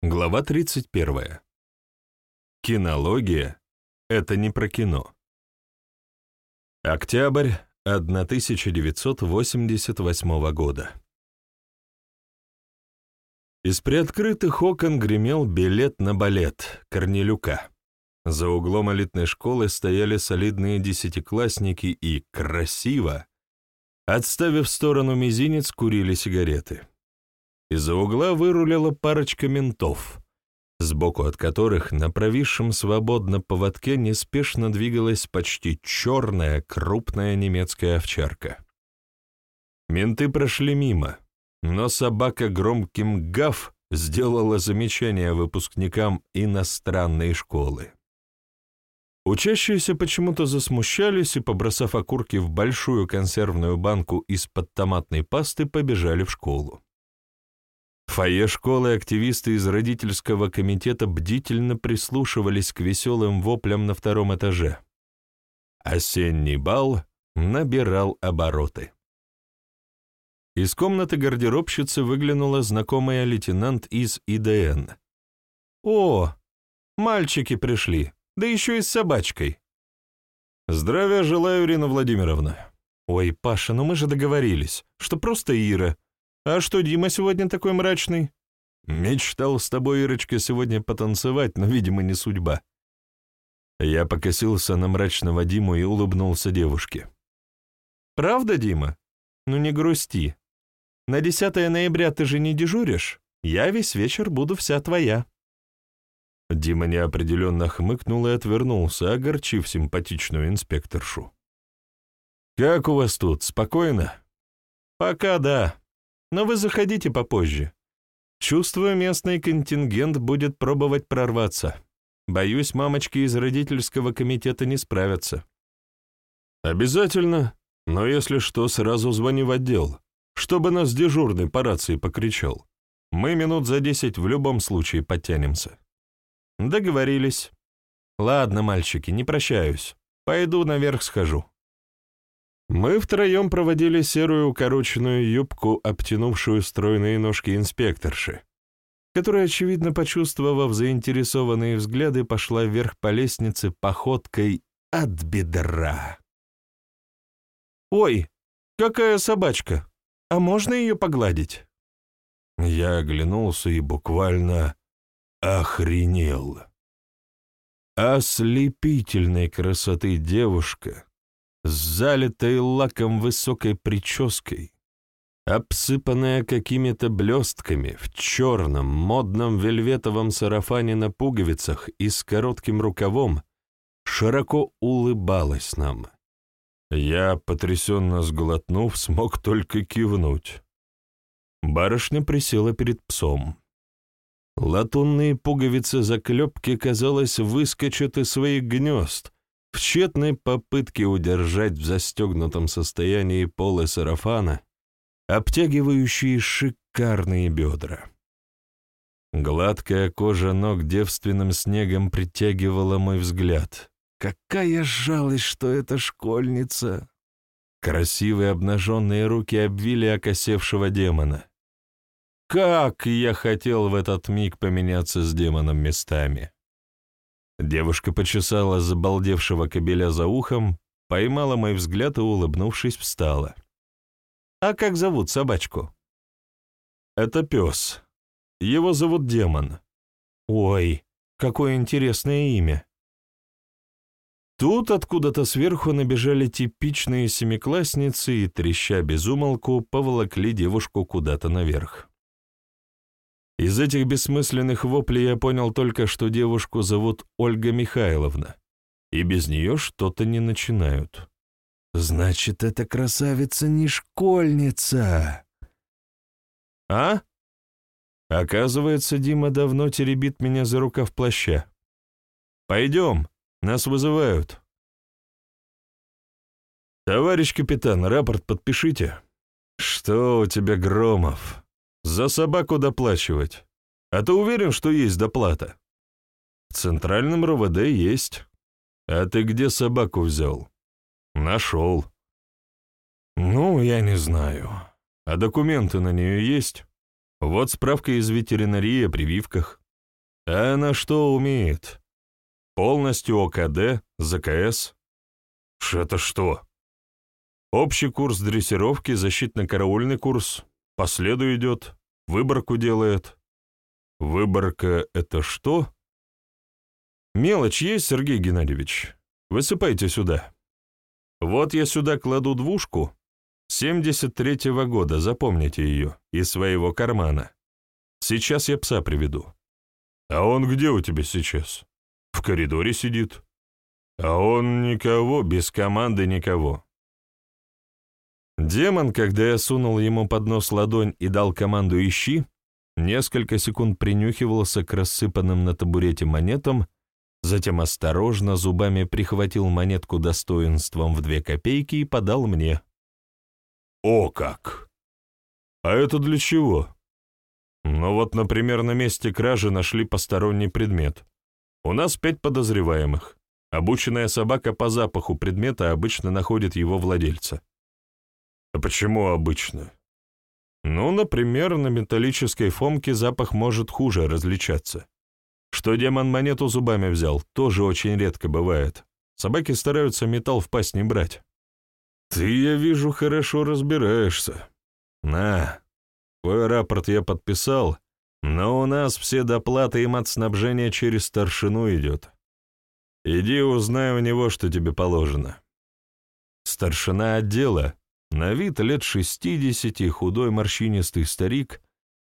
Глава 31. Кинология — это не про кино. Октябрь 1988 года. Из приоткрытых окон гремел билет на балет Корнелюка. За углом элитной школы стояли солидные десятиклассники и, красиво, отставив в сторону мизинец, курили сигареты. Из-за угла вырулила парочка ментов, сбоку от которых на провисшем свободно поводке неспешно двигалась почти черная крупная немецкая овчарка. Менты прошли мимо, но собака громким гав сделала замечание выпускникам иностранной школы. Учащиеся почему-то засмущались и, побросав окурки в большую консервную банку из-под томатной пасты, побежали в школу. Фойе школы активисты из родительского комитета бдительно прислушивались к веселым воплям на втором этаже. Осенний бал набирал обороты. Из комнаты гардеробщицы выглянула знакомая лейтенант из ИДН. «О, мальчики пришли, да еще и с собачкой». «Здравия желаю, Ирина Владимировна». «Ой, Паша, ну мы же договорились, что просто Ира, «А что, Дима сегодня такой мрачный?» «Мечтал с тобой, Ирочка, сегодня потанцевать, но, видимо, не судьба». Я покосился на мрачного Диму и улыбнулся девушке. «Правда, Дима? Ну не грусти. На 10 ноября ты же не дежуришь? Я весь вечер буду вся твоя». Дима неопределенно хмыкнул и отвернулся, огорчив симпатичную инспекторшу. «Как у вас тут, спокойно?» «Пока да. Но вы заходите попозже. Чувствую, местный контингент будет пробовать прорваться. Боюсь, мамочки из родительского комитета не справятся. Обязательно, но если что, сразу звони в отдел, чтобы нас дежурный по рации покричал. Мы минут за десять в любом случае подтянемся. Договорились. Ладно, мальчики, не прощаюсь. Пойду наверх схожу. Мы втроем проводили серую укороченную юбку, обтянувшую стройные ножки инспекторши, которая, очевидно почувствовав заинтересованные взгляды, пошла вверх по лестнице походкой от бедра. «Ой, какая собачка! А можно ее погладить?» Я оглянулся и буквально охренел. Ослепительной красоты девушка — с залитой лаком высокой прической, обсыпанная какими-то блестками, в черном, модном вельветовом сарафане на пуговицах и с коротким рукавом, широко улыбалась нам. Я, потрясенно сглотнув, смог только кивнуть. Барышня присела перед псом. Латунные пуговицы заклепки, казалось, выскочат из своих гнезд — в тщетной попытке удержать в застегнутом состоянии полы сарафана, обтягивающие шикарные бедра. Гладкая кожа ног девственным снегом притягивала мой взгляд. Какая жалость, что это школьница! Красивые обнаженные руки обвили окосевшего демона. Как я хотел в этот миг поменяться с демоном местами! Девушка почесала забалдевшего кобеля за ухом, поймала мой взгляд и, улыбнувшись, встала. «А как зовут собачку?» «Это пес. Его зовут Демон». «Ой, какое интересное имя!» Тут откуда-то сверху набежали типичные семиклассницы и, треща безумолку, поволокли девушку куда-то наверх. Из этих бессмысленных воплей я понял только, что девушку зовут Ольга Михайловна, и без нее что-то не начинают. Значит, эта красавица не школьница. А? Оказывается, Дима давно теребит меня за рукав плаща. Пойдем, нас вызывают. Товарищ капитан, рапорт подпишите. Что у тебя, Громов? За собаку доплачивать. А ты уверен, что есть доплата? В центральном РОВД есть. А ты где собаку взял? Нашел. Ну, я не знаю. А документы на нее есть? Вот справка из ветеринарии о прививках. А она что умеет? Полностью ОКД, ЗКС? Ш это что? Общий курс дрессировки, защитно-караульный курс, по следу идет, выборку делает. Выборка — это что? Мелочь есть, Сергей Геннадьевич? Высыпайте сюда. Вот я сюда кладу двушку, 73-го года, запомните ее, из своего кармана. Сейчас я пса приведу. А он где у тебя сейчас? В коридоре сидит. А он никого, без команды никого. Демон, когда я сунул ему под нос ладонь и дал команду «Ищи», несколько секунд принюхивался к рассыпанным на табурете монетам, затем осторожно зубами прихватил монетку достоинством в две копейки и подал мне. «О как! А это для чего?» «Ну вот, например, на месте кражи нашли посторонний предмет. У нас пять подозреваемых. Обученная собака по запаху предмета обычно находит его владельца. А почему обычно? Ну, например, на металлической фомке запах может хуже различаться. Что демон монету зубами взял, тоже очень редко бывает. Собаки стараются металл в пасть не брать. Ты, я вижу, хорошо разбираешься. На, твой рапорт я подписал, но у нас все доплаты и матснабжение через старшину идет. Иди узнай у него, что тебе положено. Старшина отдела, на вид лет шестидесяти, худой морщинистый старик,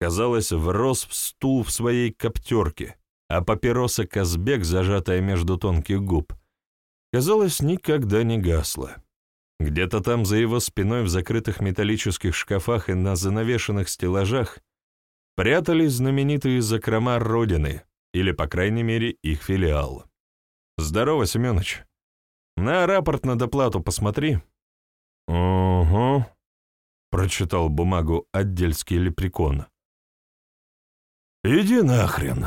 казалось, врос в стул в своей коптерке, а папироса Казбек, зажатая между тонких губ, казалось, никогда не гасла. Где-то там за его спиной в закрытых металлических шкафах и на занавешенных стеллажах прятались знаменитые закрома Родины, или, по крайней мере, их филиал. «Здорово, Семёныч. На рапорт на доплату посмотри». «Угу», — прочитал бумагу отдельский лепрекон. «Иди нахрен.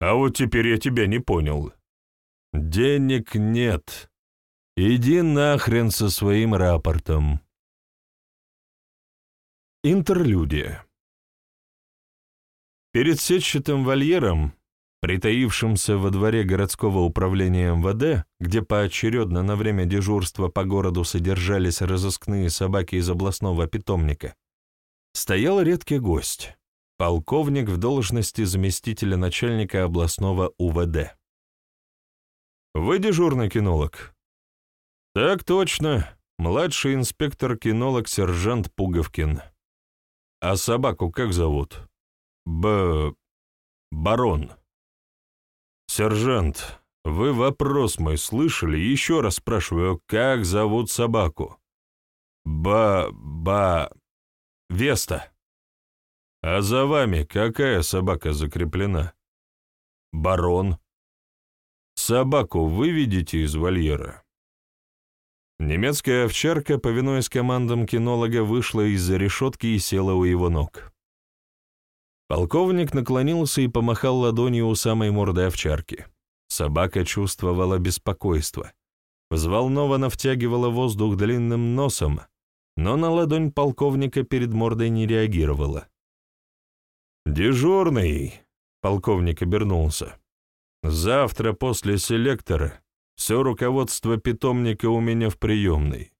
А вот теперь я тебя не понял. Денег нет. Иди нахрен со своим рапортом». Интерлюдия. Перед сетчатым вольером притаившимся во дворе городского управления МВД, где поочередно на время дежурства по городу содержались разыскные собаки из областного питомника, стоял редкий гость, полковник в должности заместителя начальника областного УВД. «Вы дежурный кинолог?» «Так точно, младший инспектор-кинолог сержант Пуговкин. А собаку как зовут?» «Б... Барон». «Сержант, вы вопрос мой слышали? Еще раз спрашиваю, как зовут собаку?» «Ба... Веста». «А за вами какая собака закреплена?» «Барон». «Собаку выведите из вольера». Немецкая овчарка, повинуясь командам кинолога, вышла из-за решетки и села у его ног. Полковник наклонился и помахал ладонью у самой морды овчарки. Собака чувствовала беспокойство. Взволнованно втягивала воздух длинным носом, но на ладонь полковника перед мордой не реагировала. «Дежурный!» — полковник обернулся. «Завтра после селектора все руководство питомника у меня в приемной.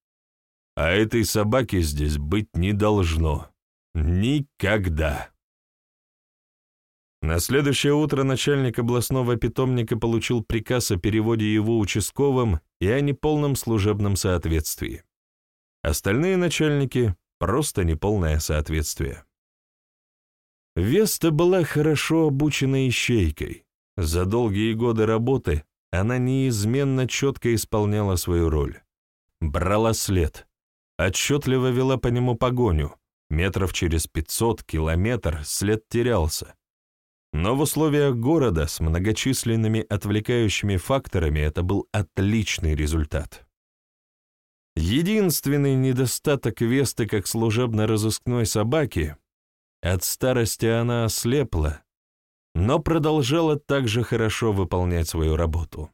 А этой собаки здесь быть не должно. Никогда!» На следующее утро начальник областного питомника получил приказ о переводе его участковым и о неполном служебном соответствии. Остальные начальники — просто неполное соответствие. Веста была хорошо обученной ищейкой. За долгие годы работы она неизменно четко исполняла свою роль. Брала след, отчетливо вела по нему погоню, метров через пятьсот километр след терялся но в условиях города с многочисленными отвлекающими факторами это был отличный результат. Единственный недостаток Весты как служебно-розыскной собаки — от старости она ослепла, но продолжала также хорошо выполнять свою работу.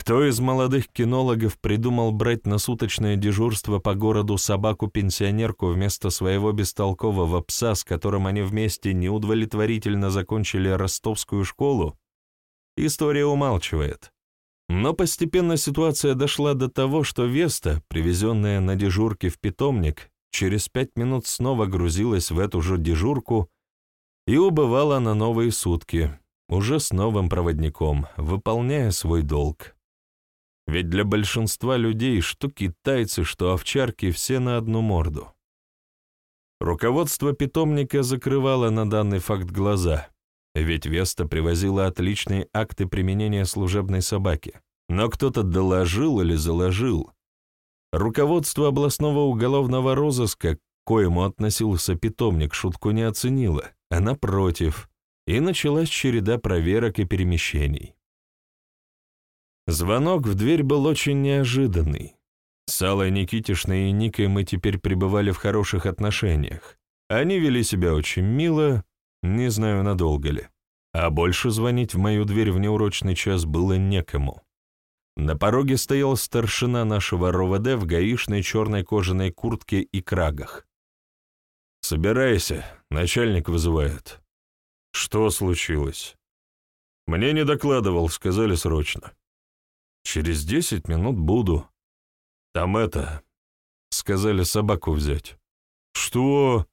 Кто из молодых кинологов придумал брать на суточное дежурство по городу собаку-пенсионерку вместо своего бестолкового пса, с которым они вместе неудовлетворительно закончили ростовскую школу? История умалчивает. Но постепенно ситуация дошла до того, что Веста, привезенная на дежурке в питомник, через пять минут снова грузилась в эту же дежурку и убывала на новые сутки, уже с новым проводником, выполняя свой долг. Ведь для большинства людей что китайцы, что овчарки все на одну морду. Руководство питомника закрывало на данный факт глаза, ведь Веста привозила отличные акты применения служебной собаки. Но кто-то доложил или заложил. Руководство областного уголовного розыска, к коему относился питомник, шутку не оценило, а напротив, и началась череда проверок и перемещений. Звонок в дверь был очень неожиданный. С Аллой Никитишной и Никой мы теперь пребывали в хороших отношениях. Они вели себя очень мило, не знаю, надолго ли. А больше звонить в мою дверь в неурочный час было некому. На пороге стоял старшина нашего РОВД в гаишной черной кожаной куртке и крагах. «Собирайся, начальник вызывает». «Что случилось?» «Мне не докладывал, сказали срочно». «Через десять минут буду». «Там это...» «Сказали собаку взять». «Что?»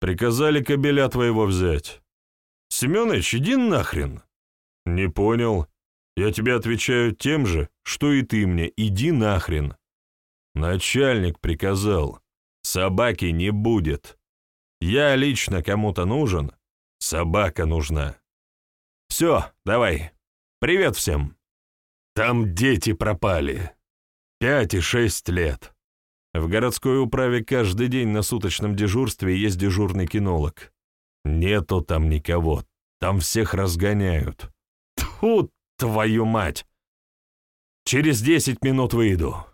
«Приказали кобеля твоего взять». «Семёныч, иди нахрен!» «Не понял. Я тебе отвечаю тем же, что и ты мне. Иди нахрен!» Начальник приказал. «Собаки не будет. Я лично кому-то нужен. Собака нужна. Все, давай. Привет всем!» Там дети пропали. Пять и шесть лет. В городской управе каждый день на суточном дежурстве есть дежурный кинолог. Нету там никого. Там всех разгоняют. Тьфу, твою мать! Через десять минут выйду.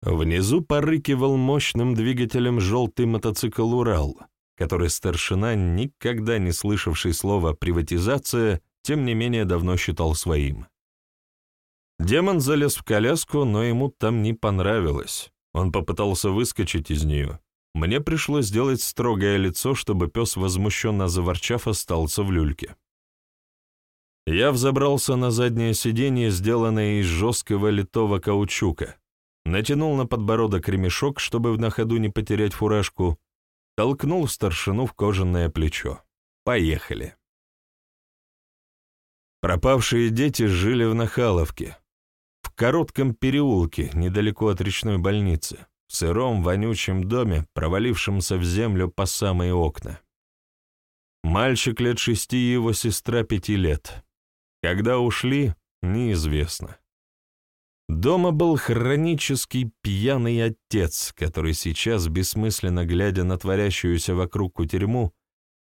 Внизу порыкивал мощным двигателем желтый мотоцикл «Урал», который старшина, никогда не слышавший слова «приватизация», тем не менее давно считал своим. Демон залез в коляску, но ему там не понравилось. Он попытался выскочить из нее. Мне пришлось сделать строгое лицо, чтобы пес, возмущенно заворчав, остался в люльке. Я взобрался на заднее сиденье, сделанное из жесткого литого каучука, натянул на подбородок ремешок, чтобы на ходу не потерять фуражку, толкнул старшину в кожаное плечо. Поехали. Пропавшие дети жили в Нахаловке, в коротком переулке, недалеко от речной больницы, в сыром, вонючем доме, провалившемся в землю по самые окна. Мальчик лет шести и его сестра пяти лет. Когда ушли, неизвестно. Дома был хронический пьяный отец, который сейчас, бессмысленно глядя на творящуюся вокруг кутерьму,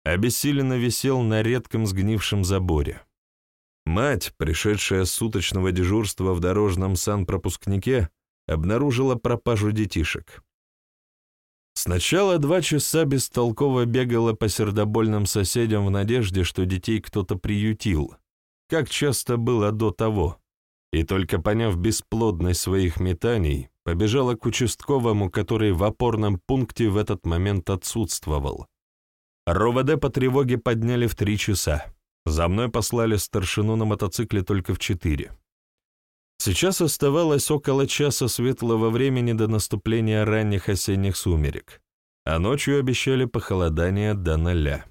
обессиленно висел на редком сгнившем заборе. Мать, пришедшая с суточного дежурства в дорожном санпропускнике, обнаружила пропажу детишек. Сначала два часа бестолково бегала по сердобольным соседям в надежде, что детей кто-то приютил, как часто было до того, и только поняв бесплодность своих метаний, побежала к участковому, который в опорном пункте в этот момент отсутствовал. РОВД по тревоге подняли в три часа. За мной послали старшину на мотоцикле только в четыре. Сейчас оставалось около часа светлого времени до наступления ранних осенних сумерек, а ночью обещали похолодание до ноля.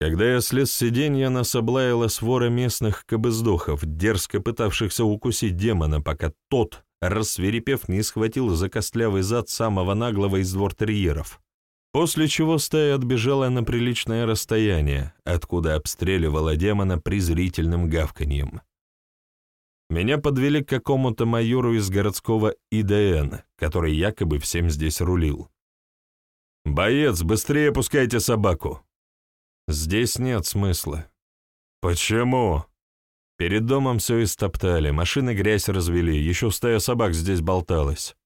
Когда я слез с сиденья, нас облаяла свора местных кобыздохов, дерзко пытавшихся укусить демона, пока тот, рассверепев, не схватил за костлявый зад самого наглого из двортерьеров после чего стая отбежала на приличное расстояние, откуда обстреливала демона презрительным гавканьем. Меня подвели к какому-то майору из городского ИДН, который якобы всем здесь рулил. «Боец, быстрее пускайте собаку!» «Здесь нет смысла». «Почему?» Перед домом все истоптали, машины грязь развели, еще стая собак здесь болталась.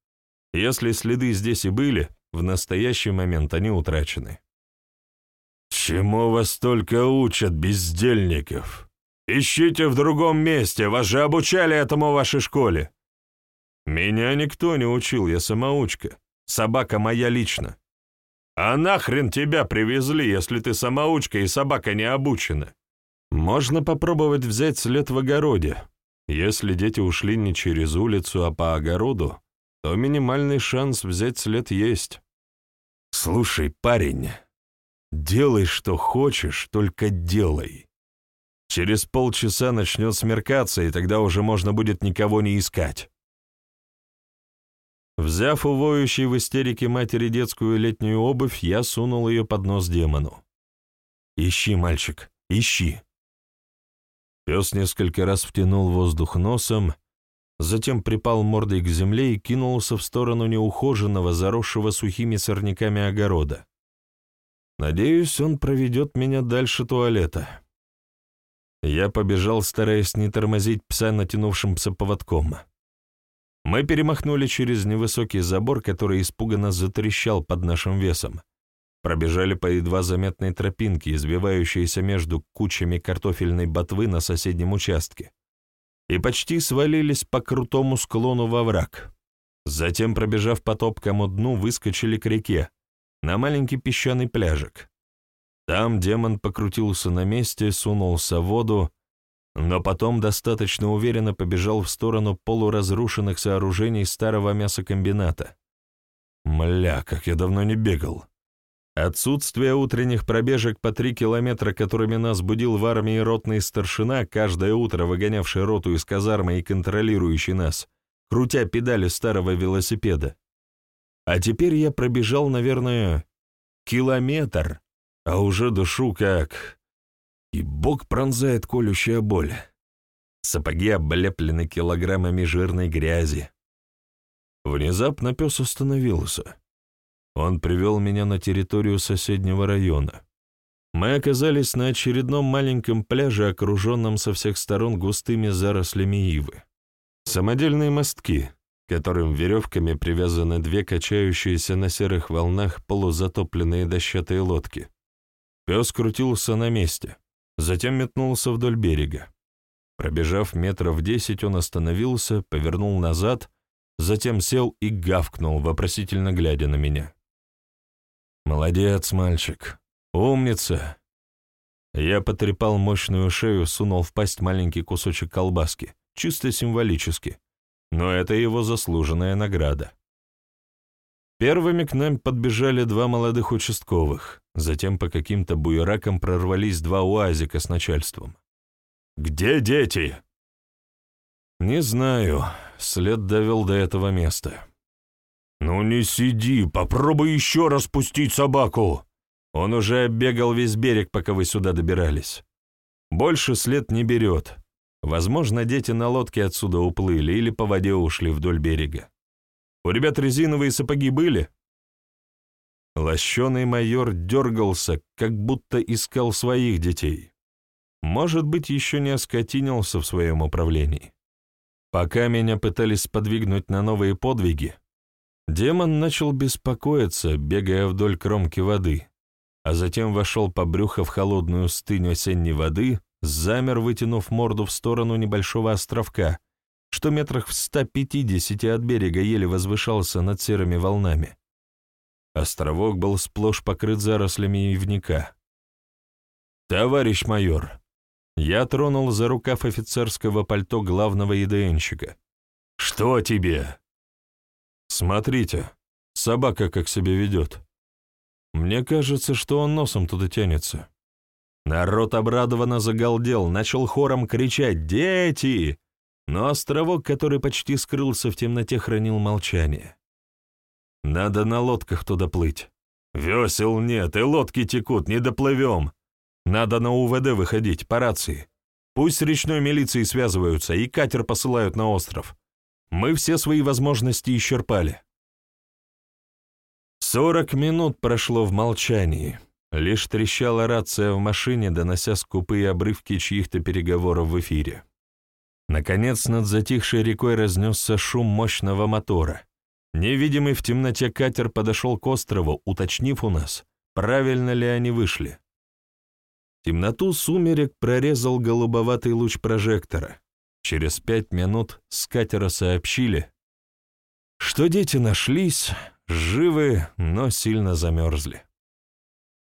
Если следы здесь и были, в настоящий момент они утрачены. «Чему вас только учат, бездельников? Ищите в другом месте, вас же обучали этому в вашей школе!» «Меня никто не учил, я самоучка. Собака моя лично». «А нахрен тебя привезли, если ты самоучка и собака не обучена?» «Можно попробовать взять след в огороде. Если дети ушли не через улицу, а по огороду, то минимальный шанс взять след есть». «Слушай, парень, делай, что хочешь, только делай. Через полчаса начнет смеркаться, и тогда уже можно будет никого не искать». Взяв у воющей в истерике матери детскую летнюю обувь, я сунул ее под нос демону. «Ищи, мальчик, ищи!» Пес несколько раз втянул воздух носом, затем припал мордой к земле и кинулся в сторону неухоженного, заросшего сухими сорняками огорода. Надеюсь, он проведет меня дальше туалета. Я побежал, стараясь не тормозить пса натянувшим псоповодком. Мы перемахнули через невысокий забор, который испуганно затрещал под нашим весом. Пробежали по едва заметной тропинке, извивающейся между кучами картофельной ботвы на соседнем участке, и почти свалились по крутому склону во враг. Затем, пробежав по топкому дну, выскочили к реке, на маленький песчаный пляжик. Там демон покрутился на месте, сунулся в воду, но потом достаточно уверенно побежал в сторону полуразрушенных сооружений старого мясокомбината. Мля, как я давно не бегал. Отсутствие утренних пробежек по три километра, которыми нас будил в армии ротный старшина, каждое утро выгонявший роту из казармы и контролирующий нас, крутя педали старого велосипеда. А теперь я пробежал, наверное, километр, а уже душу как... И бок пронзает колющая боль. Сапоги облеплены килограммами жирной грязи. Внезапно пес остановился. Он привел меня на территорию соседнего района. Мы оказались на очередном маленьком пляже, окруженном со всех сторон густыми зарослями ивы. Самодельные мостки, которым веревками привязаны две качающиеся на серых волнах полузатопленные дощатые лодки. Пес крутился на месте, затем метнулся вдоль берега. Пробежав метров десять, он остановился, повернул назад, затем сел и гавкнул, вопросительно глядя на меня. «Молодец, мальчик. Умница!» Я потрепал мощную шею, сунул в пасть маленький кусочек колбаски, чисто символически, но это его заслуженная награда. Первыми к нам подбежали два молодых участковых, затем по каким-то буеракам прорвались два уазика с начальством. «Где дети?» «Не знаю. След довел до этого места». «Ну не сиди, попробуй еще раз пустить собаку!» Он уже оббегал весь берег, пока вы сюда добирались. Больше след не берет. Возможно, дети на лодке отсюда уплыли или по воде ушли вдоль берега. У ребят резиновые сапоги были?» Лощеный майор дергался, как будто искал своих детей. Может быть, еще не оскотинился в своем управлении. Пока меня пытались подвигнуть на новые подвиги, демон начал беспокоиться, бегая вдоль кромки воды, а затем вошел по брюхо в холодную стынь осенней воды, замер, вытянув морду в сторону небольшого островка, что метрах в 150 от берега еле возвышался над серыми волнами. Островок был сплошь покрыт зарослями ивника. «Товарищ майор!» Я тронул за рукав офицерского пальто главного ЕДНщика. «Что тебе?» «Смотрите, собака как себя ведет. Мне кажется, что он носом туда тянется». Народ обрадованно загалдел, начал хором кричать «Дети!», но островок, который почти скрылся в темноте, хранил молчание. «Надо на лодках туда плыть. Весел нет, и лодки текут, не доплывем. Надо на УВД выходить, по рации. Пусть с речной милицией связываются и катер посылают на остров. Мы все свои возможности исчерпали». Сорок минут прошло в молчании. Лишь трещала рация в машине, донося скупые обрывки чьих-то переговоров в эфире. Наконец над затихшей рекой разнесся шум мощного мотора. Невидимый в темноте катер подошел к острову, уточнив у нас, правильно ли они вышли. Темноту сумерек прорезал голубоватый луч прожектора. Через пять минут с катера сообщили, что дети нашлись, живы, но сильно замерзли.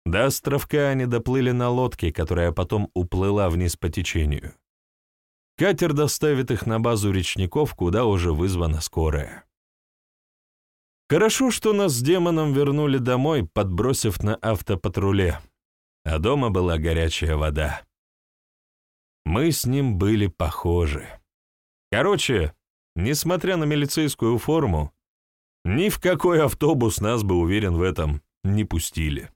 До островка они доплыли на лодке, которая потом уплыла вниз по течению. Катер доставит их на базу речников, куда уже вызвана скорая. Хорошо, что нас с демоном вернули домой, подбросив на автопатруле, а дома была горячая вода. Мы с ним были похожи. Короче, несмотря на милицейскую форму, ни в какой автобус нас бы, уверен в этом, не пустили.